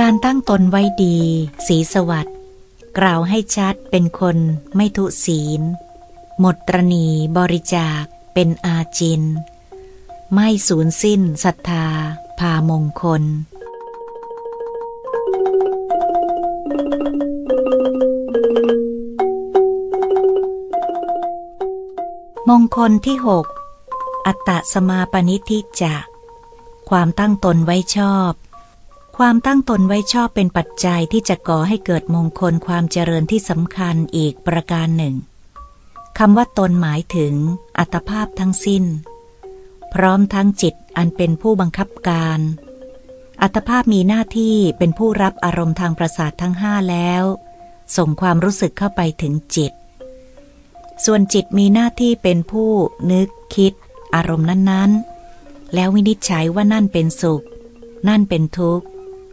การตั้งตนไว้ดี สีสวัสดิ์กล่าวให้ชัดเป็นคนไม่ทุศีล หมดตรณีบริจาคเป็นอาจิน ไม่สูญสิ้นศรัทธา พามงคล มงคลที่หกอัตตสมาปณิทิจะ ความตั้งตนไว้ชอบ ความตั้งตนไว้ชอบเป็นปัจจัยที่จะก่อให้เกิดมงคลความเจริญที่สำคัญอีกประการหนึ่งคำว่าตนหมายถึง อัตภาพทั้งสิ้น พร้อมทั้งจิตอันเป็นผู้บังคับการ อัตภาพมีหน้าที่เป็นผู้รับอารมณ์ทางประสาททั้งห้าแล้ว ส่งความรู้สึกเข้าไปถึงจิต ส่วนจิตมีหน้าที่เป็นผู้นึกคิด อารมณ์นั้นๆ แล้ววินิจฉัยว่านั่นเป็นสุข นั่นเป็นทุกข์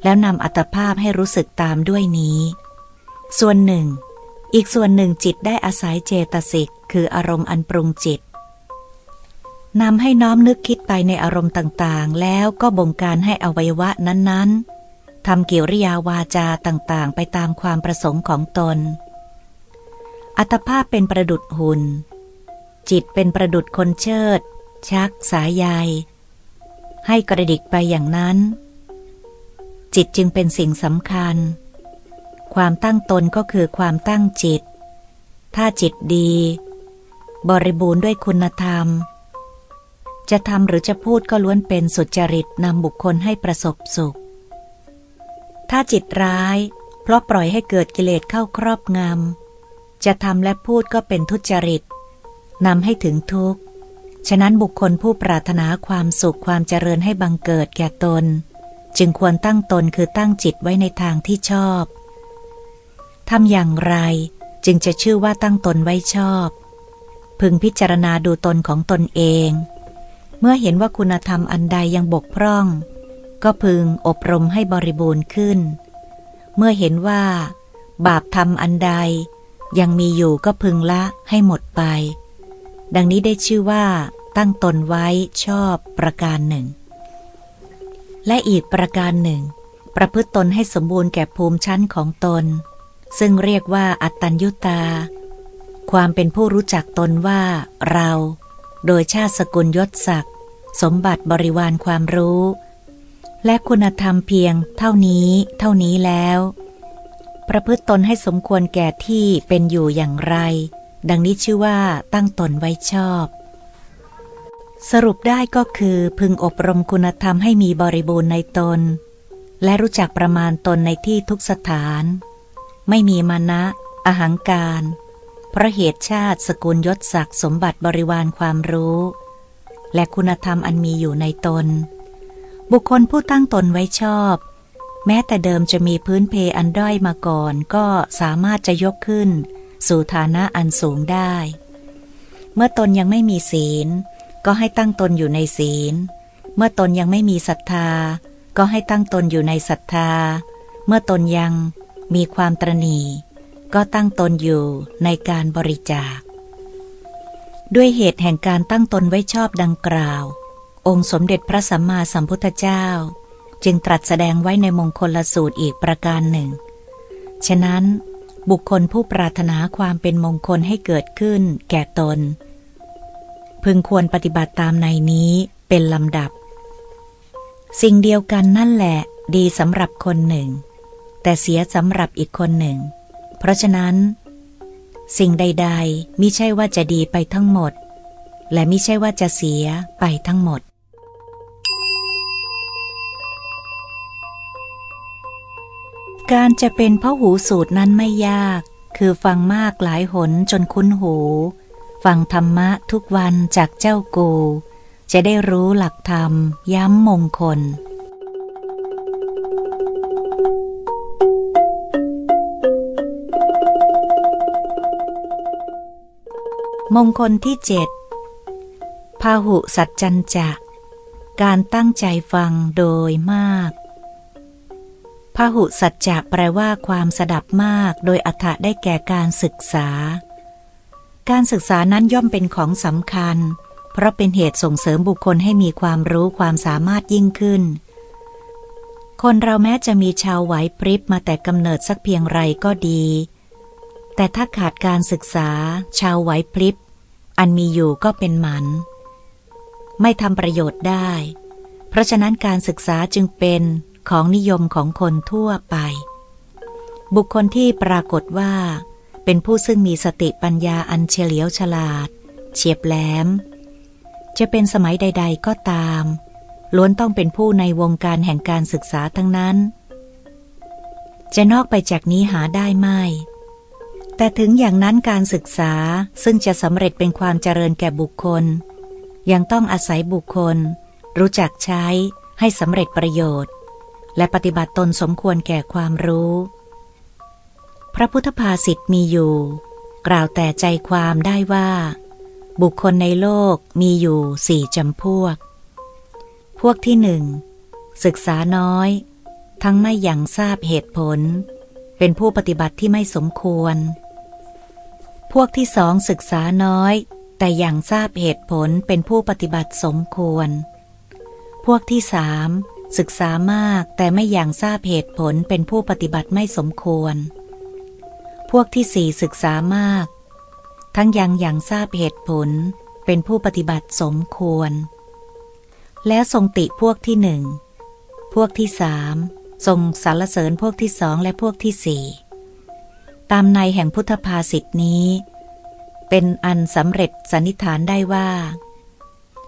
แล้วนำอัตภาพให้รู้สึกตามด้วยนี้ ส่วนหนึ่ง อีกส่วนหนึ่งจิตได้อาศัยเจตสิก คืออารมณ์อันปรุงจิตนำให้น้อมนึกคิดไปในอารมณ์ต่างๆ แล้วก็บงการให้อวัยวะนั้นๆทำกิริยาวาจาต่างๆ ไปตามความประสงค์ของตน อัตภาพเป็นประดุดหุ่น จิตเป็นประดุดคนเชิด ชักสายใยให้กระดิกไปอย่างนั้น จิตจึงเป็นสิ่งสำคัญ ความตั้งตนก็คือความตั้งจิต ถ้าจิตดี บริบูรณ์ด้วยคุณธรรม จะทำหรือจะพูดก็ล้วนเป็นสุจริตนำบุคคลให้ประสบสุข ถ้าจิตร้าย เพราะปล่อยให้เกิดกิเลสเข้าครอบงำ จะทำและพูดก็เป็นทุจริตนำให้ถึงทุกข์ ฉะนั้นบุคคลผู้ปรารถนาความสุขความเจริญให้บังเกิดแก่ตน จึงควรตั้งตนคือตั้งจิตไว้ในทางที่ชอบทำอย่างไรจึงจะชื่อว่าตั้งตนไว้ชอบ พึงพิจารณาดูตนของตนเอง เมื่อเห็นว่าคุณธรรมอันใดยังบกพร่อง ก็พึงอบรมให้บริบูรณ์ขึ้น เมื่อเห็นว่า บาปธรรมอันใด ยังมีอยู่ก็พึงละให้หมดไป ดังนี้ได้ชื่อว่า ตั้งตนไว้ชอบประการหนึ่ง และอีกประการหนึ่ง ประพฤติตนให้สมบูรณ์แก่ภูมิชั้นของตน ซึ่งเรียกว่าอัตตัญญุตา ความเป็นผู้รู้จักตนว่าเรา โดยชาติสกุลยศศักดิ์สมบัติบริวารความรู้ และคุณธรรมเพียงเท่านี้ เท่านี้แล้ว ประพฤติตนให้สมควรแก่ที่เป็นอยู่อย่างไร ดังนี้ชื่อว่าตั้งตนไว้ชอบ สรุปได้ก็คือพึงอบรมคุณธรรมให้มีบริบูรณ์ในตน และรู้จักประมาณตนในที่ทุกสถาน ไม่มีมานะ อหังการเพราะเหตุชาติสกุลยศศักดิ์สมบัติบริวารความรู้ และคุณธรรมอันมีอยู่ในตน บุคคลผู้ตั้งตนไว้ชอบ แม้แต่เดิมจะมีพื้นเพอันด้อยมาก่อน ก็สามารถจะยกขึ้น สู่ฐานะอันสูงได้ เมื่อตนยังไม่มีศีล ก็ให้ตั้งตนอยู่ในศีล เมื่อตนยังไม่มีศรัทธา ก็ให้ตั้งตนอยู่ในศรัทธา เมื่อตนยังมีความตรณีก็ตั้งตนอยู่ในการบริจาค ด้วยเหตุแห่งการตั้งตนไว้ชอบดังกล่าว องค์สมเด็จพระสัมมาสัมพุทธเจ้า จึงตรัสแสดงไว้ในมงคลละสูตรอีกประการหนึ่ง ฉะนั้นบุคคลผู้ปรารถนาความเป็นมงคลให้เกิดขึ้นแก่ตน พึงควรปฏิบัติตามในนี้เป็นลำดับ สิ่งเดียวกันนั่นแหละ ดีสำหรับคนหนึ่ง แต่เสียสำหรับอีกคนหนึ่ง เพราะฉะนั้น สิ่งใดๆมิใช่ว่าจะดีไปทั้งหมด และมิใช่ว่าจะเสียไปทั้งหมด การจะเป็นพระหูสูตรนั้นไม่ยาก คือฟังมากหลายหนจนคุ้นหู ฟังธรรมะทุกวันจากเจ้ากู จะได้รู้หลักธรรม ย้ำมงคล มงคลที่เจ็ดพาหุสัจจันจะ การตั้งใจฟังโดยมากพาหุสัจจะแปลว่าความสดับมาก โดยอัฏได้แก่การศึกษา การศึกษานั้นย่อมเป็นของสำคัญ เพราะเป็นเหตุส่งเสริมบุคคลให้มีความรู้ความสามารถยิ่งขึ้น คนเราแม้จะมีชาวไหวพริบมาแต่กำเนิดสักเพียงไรก็ดี แต่ถ้าขาดการศึกษา ชาวไหวพริบ อันมีอยู่ก็เป็นหมัน ไม่ทำประโยชน์ได้ เพราะฉะนั้นการศึกษาจึงเป็นของนิยมของคนทั่วไป บุคคลที่ปรากฏว่า เป็นผู้ซึ่งมีสติปัญญาอันเฉลียวฉลาด เฉียบแหลม จะเป็นสมัยใด ๆ ก็ตาม ล้วนต้องเป็นผู้ในวงการแห่งการศึกษาทั้งนั้น จะนอกไปจากนี้หาได้ไม่ แต่ถึงอย่างนั้นการศึกษาซึ่งจะสำเร็จเป็นความเจริญแก่บุคคล ยังต้องอาศัยบุคคล รู้จักใช้ให้สำเร็จประโยชน์ และปฏิบัติตนสมควรแก่ความรู้ พระพุทธภาษิตมีอยู่ กล่าวแต่ใจความได้ว่า บุคคลในโลกมีอยู่สี่จำพวก พวกที่หนึ่งศึกษาน้อย ทั้งไม่อย่างทราบเหตุผล เป็นผู้ปฏิบัติที่ไม่สมควร พวกที่สองศึกษาน้อย แต่อย่างทราบเหตุผลเป็นผู้ปฏิบัติสมควร พวกที่สามศึกษามากแต่ไม่อย่างทราบเหตุผลเป็นผู้ปฏิบัติไม่สมควร พวกที่สี่ศึกษามาก ทั้งยังอย่างทราบเหตุผลเป็นผู้ปฏิบัติสมควร แล้วทรงติพวกที่หนึ่ง พวกที่สามทรงสรรเสริญพวกที่สองและพวกที่สี่ตามในแห่งพุทธภาษิตนี้ เป็นอันสำเร็จสันนิษฐานได้ว่า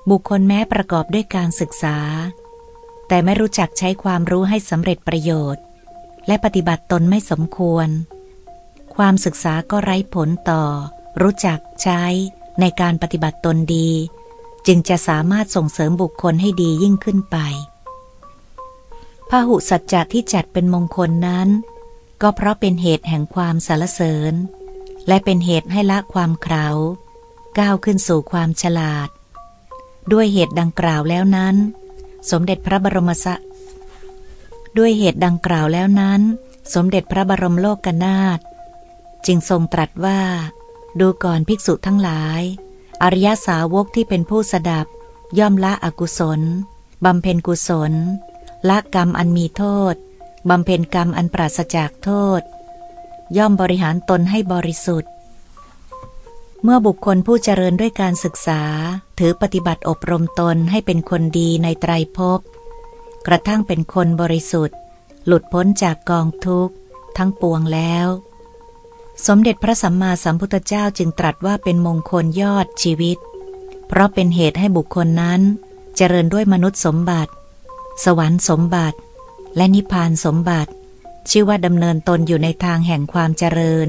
บุคคลแม้ประกอบด้วยการศึกษา แต่ไม่รู้จักใช้ความรู้ให้สำเร็จประโยชน์ และปฏิบัติตนไม่สมควร ความศึกษาก็ไร้ผลต่อ รู้จักใช้ในการปฏิบัติตนดี จึงจะสามารถส่งเสริมบุคคลให้ดียิ่งขึ้นไปพาหุสัจจะที่จัดเป็นมงคลนั้น ก็เพราะเป็นเหตุแห่งความสารเสริญ และเป็นเหตุให้ละความเคราก้าวขึ้นสู่ความฉลาด ด้วยเหตุดังกล่าวแล้วนั้น สมเด็จพระบรมสะด้วยเหตุดังกล่าวแล้วนั้น สมเด็จพระบรมโลกกนาถ จึงทรงตรัสว่า ดูก่อนภิกษุทั้งหลาย อริยสาวกที่เป็นผู้สดับ ย่อมละอกุศลบำเพ็ญกุศล ละกรรมอันมีโทษบำเพ็ญกรรมอันปราศจากโทษ ย่อมบริหารตนให้บริสุทธิ์ เมื่อบุคคลผู้เจริญด้วยการศึกษา ถือปฏิบัติอบรมตนให้เป็นคนดีในไตรภพ กระทั่งเป็นคนบริสุทธิ์ หลุดพ้นจากกองทุกข์ ทั้งปวงแล้ว สมเด็จพระสัมมาสัมพุทธเจ้าจึงตรัสว่าเป็นมงคลยอดชีวิต เพราะเป็นเหตุให้บุคคลนั้น เจริญด้วยมนุษย์สมบัติ สวรรค์สมบัติ และนิพพานสมบัติ ชื่อว่าดำเนินตนอยู่ในทางแห่งความเจริญ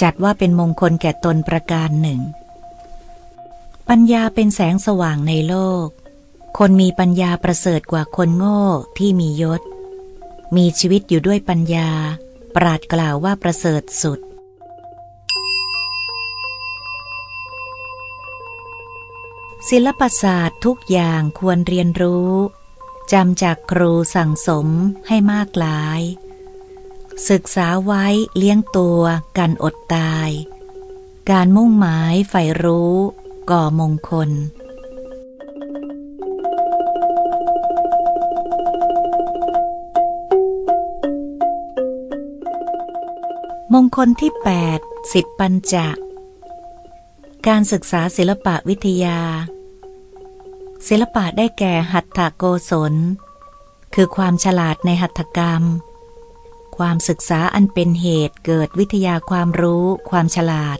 จัดว่าเป็นมงคลแก่ตนประการหนึ่ง ปัญญาเป็นแสงสว่างในโลก คนมีปัญญาประเสริฐกว่าคนโง่ที่มียศ มีชีวิตอยู่ด้วยปัญญา ปราดกล่าวว่าประเสริฐสุด ศิลปศาสตร์ทุกอย่างควรเรียนรู้จำจากครูสั่งสมให้มากหลาย ศึกษาไว้เลี้ยงตัวกันอดตาย การมุ่งหมายใฝ่รู้ ก่อมงคล มงคลที่ 8 สิบปัญจะการศึกษาศิลปะวิทยา ศิลปะได้แก่หัตถโกศล คือความฉลาดในหัตถกรรม ความศึกษาอันเป็นเหตุเกิดวิทยาความรู้ ความฉลาด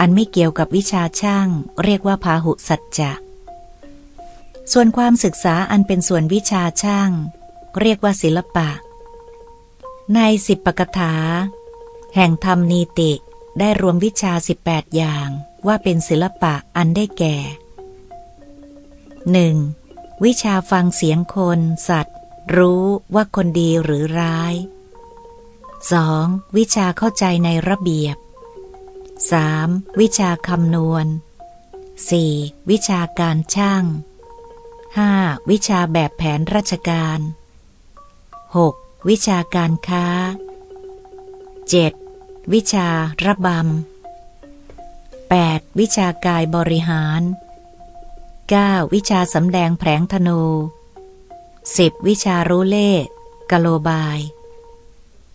อันไม่เกี่ยวกับวิชาช่าง เรียกว่าพาหุสัจจะส่วนความศึกษาอันเป็นส่วนวิชาช่าง เรียกว่าศิลปะ ในสิบปกถา แห่งธรรมนีติได้รวมวิชาสิบแปดอย่างว่าเป็นศิลปะอันได้แก่ 1. วิชาฟังเสียงคน สัตว์ รู้ว่าคนดีหรือร้าย 2. วิชาเข้าใจในระเบียบ 3. วิชาคำนวณ 4. วิชาการช่าง 5. วิชาแบบแผนราชการ 6. วิชาการค้า 7. วิชาระบำ 8. วิชากายบริหาร 9. วิชาสำแดงแผลงธนู 10. วิชารู้เลขกโลบาย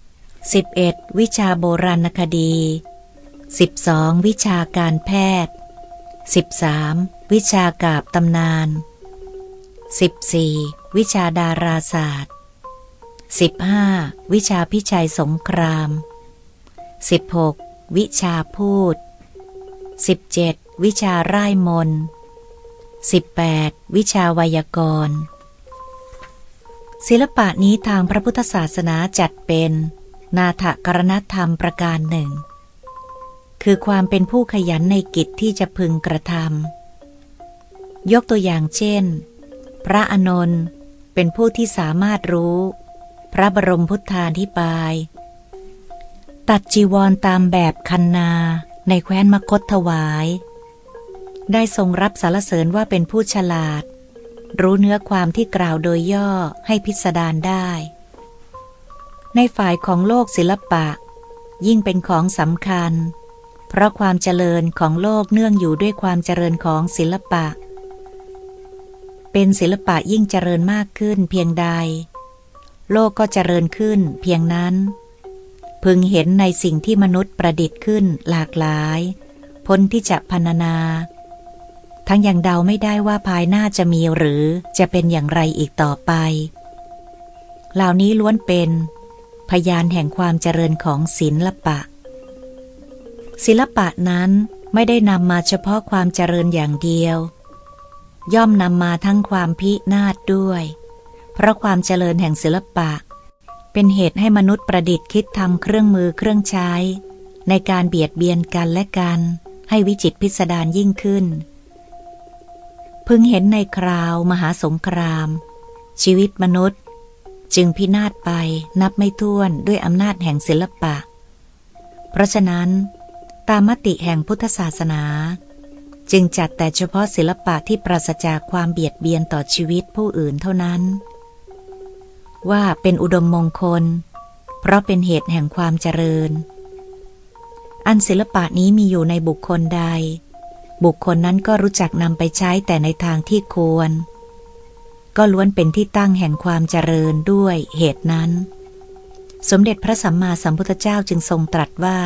11. วิชาโบราณคดี 12. วิชาการแพทย์ 13. วิชากาบตำนาน 14. วิชาดาราศาสตร์ 15. วิชาพิชัยสงคราม 16. วิชาพูด 17. วิชาร่ายมน 18. วิชาไวยากรณ์ศิลปะนี้ทางพระพุทธศาสนาจัดเป็น นาถกรณธรรมประการหนึ่ง คือความเป็นผู้ขยันในกิจที่จะพึงกระทำยกตัวอย่างเช่น พระอนนท์เป็นผู้ที่สามารถรู้ พระบรมพุทธาธิบาย ตัดจีวรตามแบบคันนาในแคว้นมคตถวาย ได้ทรงรับสารเสริญว่าเป็นผู้ฉลาด รู้เนื้อความที่กล่าวโดยย่อให้พิสดารได้ ในฝ่ายของโลกศิลปะ ยิ่งเป็นของสำคัญ เพราะความเจริญของโลกเนื่องอยู่ด้วยความเจริญของศิลปะ เป็นศิลปะยิ่งเจริญมากขึ้นเพียงใด โลกก็เจริญขึ้นเพียงนั้น พึงเห็นในสิ่งที่มนุษย์ประดิษฐ์ขึ้นหลากหลาย พ้นที่จะพรรณนา ทั้งอย่างเดาไม่ได้ว่าภายหน้าจะมีหรือจะเป็นอย่างไรอีกต่อไป เหล่านี้ล้วนเป็น พยานแห่งความเจริญของศิลปะ ศิลปะนั้นไม่ได้นำมาเฉพาะความเจริญอย่างเดียว ย่อมนำมาทั้งความพินาศด้วย เพราะความเจริญแห่งศิลปะ เป็นเหตุให้มนุษย์ประดิษฐ์คิดทำเครื่องมือเครื่องใช้ ในการเบียดเบียนกันและกัน ให้วิจิตพิสดารยิ่งขึ้น พึงเห็นในคราวมหาสงคราม ชีวิตมนุษย์ จึงพินาศไปนับไม่ถ้วนด้วยอำนาจแห่งศิลปะ เพราะฉะนั้น ตามมติแห่งพุทธศาสนา จึงจัดแต่เฉพาะศิลปะที่ปราศจากความเบียดเบียนต่อชีวิตผู้อื่นเท่านั้น ว่าเป็นอุดมมงคล เพราะเป็นเหตุแห่งความเจริญ อันศิลปะนี้มีอยู่ในบุคคลใด บุคคลนั้นก็รู้จักนำไปใช้แต่ในทางที่ควร ก็ล้วนเป็นที่ตั้งแห่งความเจริญด้วยเหตุนั้น สมเด็จพระสัมมาสัมพุทธเจ้าจึงทรงตรัสว่า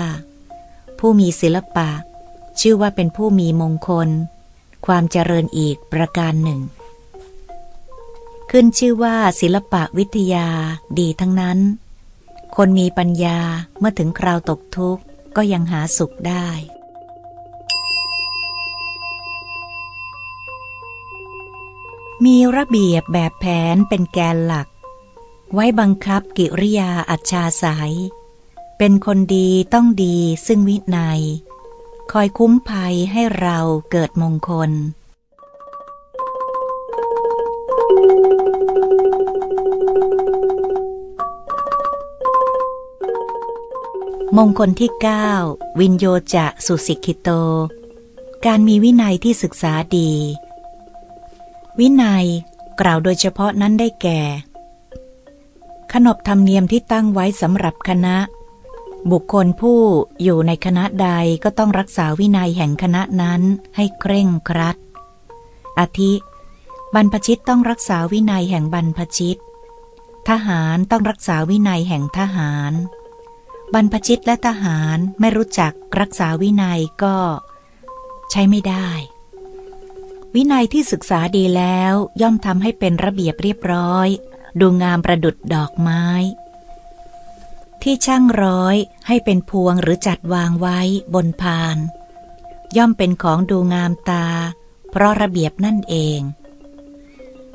ผู้มีศิลปะ ชื่อว่าเป็นผู้มีมงคล ความเจริญอีกประการหนึ่ง ขึ้นชื่อว่าศิลปะวิทยาดีทั้งนั้น คนมีปัญญาเมื่อถึงคราวตกทุกข์ก็ยังหาสุขได้ มีระเบียบแบบแผนเป็นแกนหลัก ไว้บังคับกิริยาอัจฉาสาย เป็นคนดีต้องดีซึ่งวินัย คอยคุ้มภัยให้เราเกิดมงคล มงคลที่ 9 วินโยจะสุสิกิโต การมีวินัยที่ศึกษาดี วินัยกล่าวโดยเฉพาะนั้นได้แก่ ขนบธรรมเนียมที่ตั้งไว้สำหรับคณะ บุคคลผู้อยู่ในคณะใดก็ต้องรักษาวินัยแห่งคณะนั้นให้เคร่งครัด อาทิ บรรพชิตต้องรักษาวินัยแห่งบรรพชิต ทหารต้องรักษาวินัยแห่งทหาร บรรพชิตและทหารไม่รู้จักรักษาวินัยก็ ใช้ไม่ได้ วินัยที่ศึกษาดีแล้วย่อมทำให้เป็นระเบียบเรียบร้อย ดูงามประดุดดอกไม้ ที่ช่างร้อยให้เป็นพวงหรือจัดวางไว้บนพาน ย่อมเป็นของดูงามตา เพราะระเบียบนั่นเอง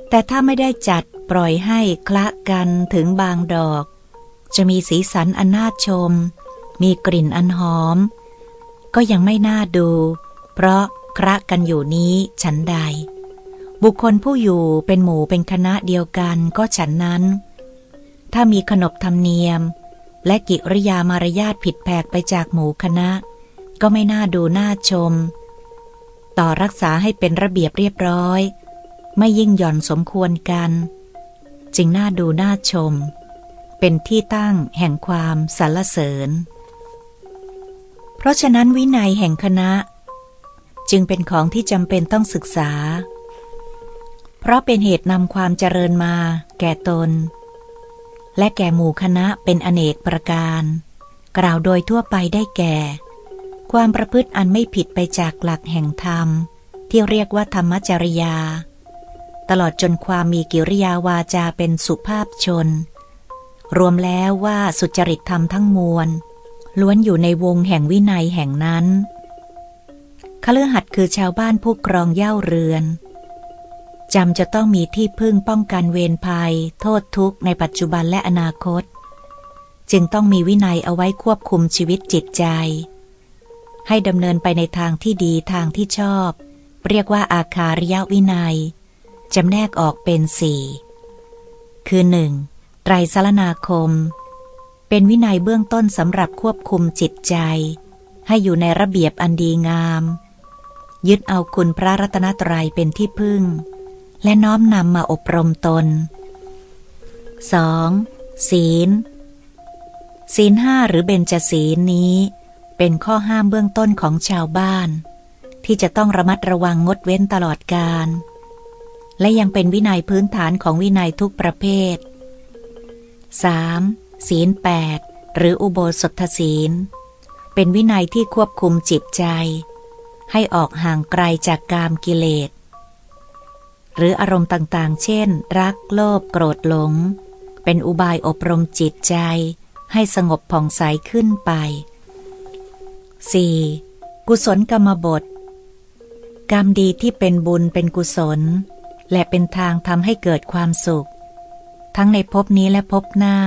แต่ถ้าไม่ได้จัดปล่อยให้คละกันถึงบางดอก จะมีสีสันอันน่าชม มีกลิ่นอันหอม ก็ยังไม่น่าดู เพราะ คระกันอยู่นี้ฉันใด บุคคลผู้อยู่เป็นหมู่เป็นคณะเดียวกันก็ฉันนั้น ถ้ามีขนบธรรมเนียม และกิริยามารยาทผิดแผกไปจากหมู่คณะ ก็ไม่น่าดูน่าชม ต่อรักษาให้เป็นระเบียบเรียบร้อย ไม่ยิ่งหย่อนสมควรกัน จึงน่าดูน่าชม เป็นที่ตั้งแห่งความสรรเสริญเพราะฉะนั้นวินัยแห่งคณะ จึงเป็นของที่จำเป็นต้องศึกษา เพราะเป็นเหตุนำความเจริญมา แก่ตน และแก่หมู่คณะเป็นอเนกประการ กล่าวโดยทั่วไปได้แก่ ความประพฤติอันไม่ผิดไปจากหลักแห่งธรรม ที่เรียกว่าธรรมจริยา ตลอดจนความมีกิริยาวาจาเป็นสุภาพชน รวมแล้วว่าสุจริตธรรมทั้งมวลล้วนอยู่ในวงแห่งวินัยแห่งนั้น คฤหัสถ์คือชาวบ้านผู้ครองเย่าเรือนจำจะต้องมีที่พึ่งป้องกันเวรภัย โทษทุกข์ในปัจจุบันและอนาคต จึงต้องมีวินัยเอาไว้ควบคุมชีวิตจิตใจ ให้ดำเนินไปในทางที่ดีทางที่ชอบ เรียกว่าอาคาริยวินัยจำแนกออกเป็นสี่คือหนึ่งไตรสารนาคม เป็นวินัยเบื้องต้นสำหรับควบคุมจิตใจ ให้อยู่ในระเบียบอันดีงาม ยึดเอาคุณพระรัตนตรัยเป็นที่พึ่ง และน้อมนำมาอบรมตน 2. ศีล ศีลห้าหรือเบญจศีลนี้ เป็นข้อห้ามเบื้องต้นของชาวบ้าน ที่จะต้องระมัดระวังงดเว้นตลอดกาลและยังเป็นวินัยพื้นฐานของวินัยทุกประเภท 3. ศีลแปดหรืออุโบสถศีล เป็นวินัยที่ควบคุมจิตใจ ให้ออกห่างไกลจากกามกิเลส หรืออารมณ์ต่างๆ เช่น รักโลภโกรธหลง เป็นอุบายอบรมจิตใจ ให้สงบผ่องใสขึ้นไป 4. กุศลกรรมบท กรรมดีที่เป็นบุญเป็นกุศล และเป็นทางทำให้เกิดความสุข ทั้งในภพนี้และภพหน้า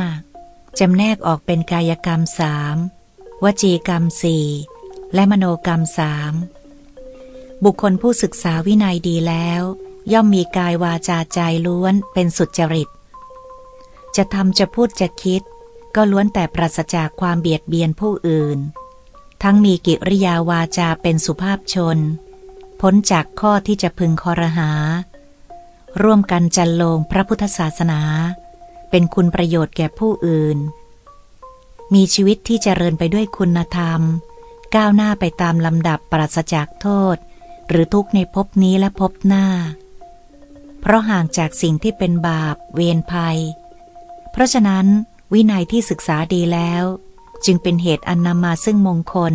จำแนกออกเป็นกายกรรมสามวจีกรรมสี่และมโนกรรมสาม บุคคลผู้ศึกษาวินัยดีแล้ว ย่อมมีกายวาจาใจล้วนเป็นสุจริต จะทำจะพูดจะคิด ก็ล้วนแต่ปราศจากความเบียดเบียนผู้อื่น ทั้งมีกิริยาวาจาเป็นสุภาพชน พ้นจากข้อที่จะพึงคอรหา ร่วมกันจันลงพระพุทธศาสนา เป็นคุณประโยชน์แก่ผู้อื่น มีชีวิตที่เจริญไปด้วยคุณธรรม ก้าวหน้าไปตามลำดับปราศจากโทษ หรือทุกในภพนี้และภพหน้า เพราะห่างจากสิ่งที่เป็นบาปเวรภัย เพราะฉะนั้นวินัยที่ศึกษาดีแล้ว จึงเป็นเหตุอันนำมาซึ่งมงคล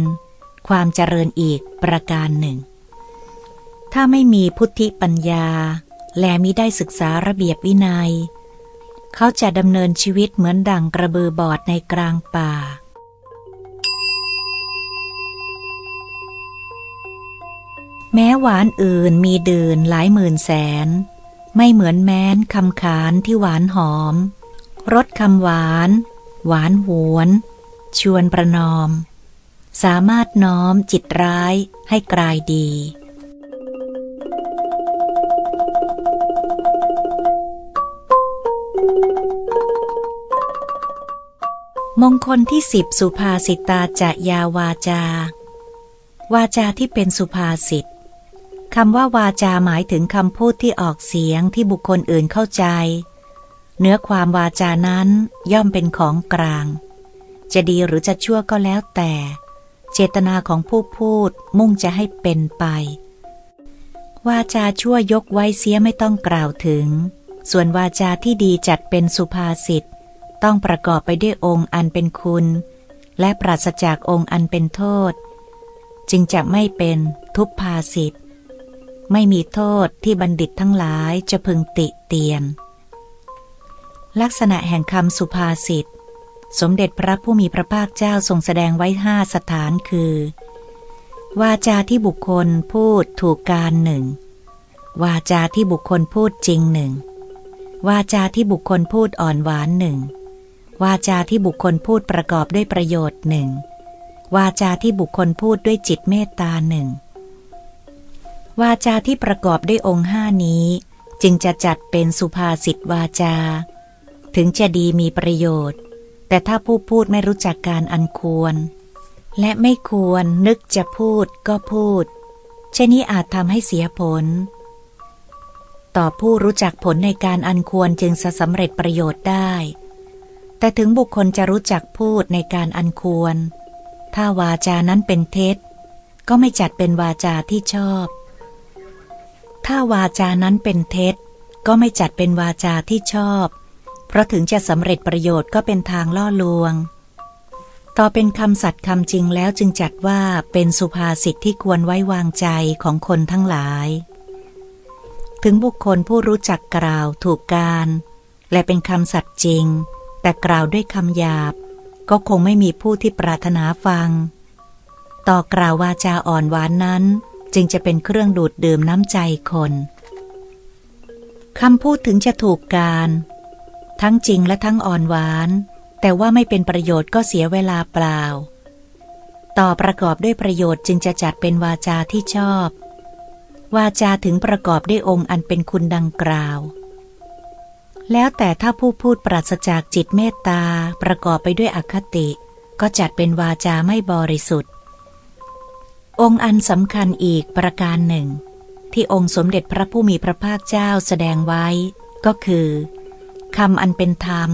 ความเจริญอีกประการหนึ่ง ถ้าไม่มีพุทธิปัญญา และมิได้ศึกษาระเบียบวินัย เขาจะดำเนินชีวิตเหมือนดั่งกระบือบอดในกลางป่า แม้หวานอื่นมีดื่นหลายหมื่นแสน ไม่เหมือนแม้นคำขานที่หวานหอม รสคำหวาน หวานหวน ชวนประนอม สามารถน้อมจิตร้ายให้กลายดี มงคลที่สิบสุภาษิตาจะยาวาจา วาจาที่เป็นสุภาษิต คำว่าวาจาหมายถึงคำพูดที่ออกเสียงที่บุคคลอื่นเข้าใจ เนื้อความวาจานั้นย่อมเป็นของกลาง จะดีหรือจะชั่วก็แล้วแต่ เจตนาของผู้พูดมุ่งจะให้เป็นไป วาจาชั่วยกไว้เสียไม่ต้องกล่าวถึง ส่วนวาจาที่ดีจัดเป็นสุภาษิตต้องประกอบไปด้วยองค์อันเป็นคุณ และปราศจากองค์อันเป็นโทษ จึงจะไม่เป็นทุพภาษิต ไม่มีโทษที่บัณฑิตทั้งหลายจะพึงติเตียน ลักษณะแห่งคำสุภาษิต สมเด็จพระผู้มีพระภาคเจ้าทรงแสดงไว้ห้าสถานคือ วาจาที่บุคคลพูดถูกการหนึ่ง วาจาที่บุคคลพูดจริงหนึ่ง วาจาที่บุคคลพูดอ่อนหวานหนึ่ง วาจาที่บุคคลพูดประกอบด้วยประโยชน์หนึ่ง วาจาที่บุคคลพูดด้วยจิตเมตตาหนึ่ง วาจาที่ประกอบด้วยองค์ห้านี้ จึงจะจัดเป็นสุภาษิตวาจา ถึงจะดีมีประโยชน์ แต่ถ้าผู้พูดไม่รู้จักการอันควร และไม่ควรนึกจะพูดก็พูดเช่นนี้อาจทำให้เสียผล ต่อผู้รู้จักผลในการอันควรจึงจะสำเร็จประโยชน์ได้ แต่ถึงบุคคลจะรู้จักพูดในการอันควร ถ้าวาจานั้นเป็นเท็จ ก็ไม่จัดเป็นวาจาที่ชอบ ถ้าวาจานั้นเป็นเท็จ ก็ไม่จัดเป็นวาจาที่ชอบ เพราะถึงจะสำเร็จประโยชน์ก็เป็นทางล่อลวง ต่อเป็นคำสัตย์คำจริงแล้วจึงจัดว่าเป็นสุภาษิตที่ควรไว้วางใจของคนทั้งหลาย ถึงบุคคลผู้รู้จักกล่าวถูกการ และเป็นคำสัตย์จริง แต่กล่าวด้วยคำหยาบ ก็คงไม่มีผู้ที่ปรารถนาฟัง ต่อกล่าววาจาอ่อนหวานนั้น จึงจะเป็นเครื่องดูดดื่มน้ำใจคนคำพูดถึงจะถูกการ ทั้งจริงและทั้งอ่อนหวาน แต่ว่าไม่เป็นประโยชน์ก็เสียเวลาเปล่า ต่อประกอบด้วยประโยชน์จึงจะจัดเป็นวาจาที่ชอบ วาจาถึงประกอบด้วยองค์อันเป็นคุณดังกล่าว แล้วแต่ถ้าผู้พูดปราศจากจิตเมตตาประกอบไปด้วยอคติ ก็จัดเป็นวาจาไม่บริสุทธิ์ องค์อันสำคัญอีกประการหนึ่ง ที่องค์สมเด็จพระผู้มีพระภาคเจ้าแสดงไว้ ก็คือคำอันเป็นธรรม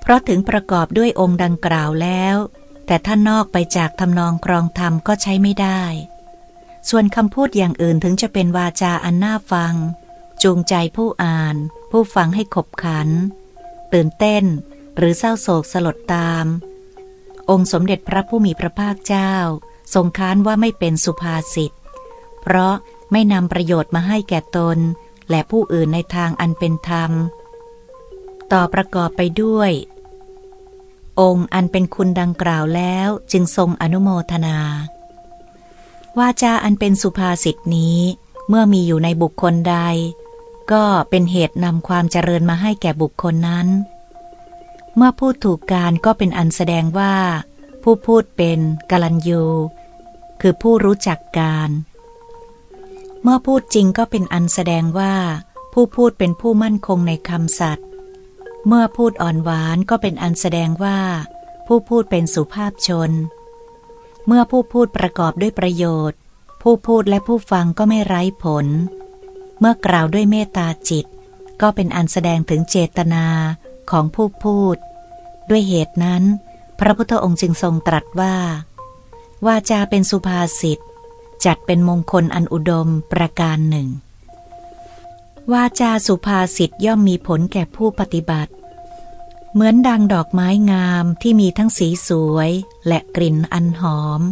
เพราะถึงประกอบด้วยองค์ดังกล่าวแล้ว แต่ถ้านอกไปจากทำนองครองธรรมก็ใช้ไม่ได้ ส่วนคำพูดอย่างอื่นถึงจะเป็นวาจาอันน่าฟัง จูงใจผู้อ่าน ผู้ฟังให้ขบขัน ตื่นเต้นหรือเศร้าโศกสลดตาม องค์สมเด็จพระผู้มีพระภาคเจ้า ทรงค้านว่าไม่เป็นสุภาษิต เพราะไม่นำประโยชน์มาให้แก่ตน และผู้อื่นในทางอันเป็นธรรม ต่อประกอบไปด้วย องค์อันเป็นคุณดังกล่าวแล้วจึงทรงอนุโมทนา วาจาอันเป็นสุภาษิตนี้เมื่อมีอยู่ในบุคคลใด ก็เป็นเหตุนำความเจริญมาให้แก่บุคคลนั้น เมื่อพูดถูกการก็เป็นอันแสดงว่า ผู้พูดเป็นกลัญยูคือผู้รู้จักการ เมื่อพูดจริงก็เป็นอันแสดงว่า ผู้พูดเป็นผู้มั่นคงในคำสัตย์เมื่อพูดอ่อนหวานก็เป็นอันแสดงว่า ผู้พูดเป็นสุภาพชน เมื่อผู้พูดประกอบด้วยประโยชน์ ผู้พูดและผู้ฟังก็ไม่ไร้ผล เมื่อกล่าวด้วยเมตตาจิต ก็เป็นอันแสดงถึงเจตนาของผู้พูด ด้วยเหตุนั้น พระพุทธองค์จึงทรงตรัสว่า วาจาเป็นสุภาษิต จัดเป็นมงคลอันอุดมประการหนึ่ง วาจาสุภาษิตย่อมมีผลแก่ผู้ปฏิบัติ เหมือนดังดอกไม้งามที่มีทั้งสีสวยและกลิ่นอันหอม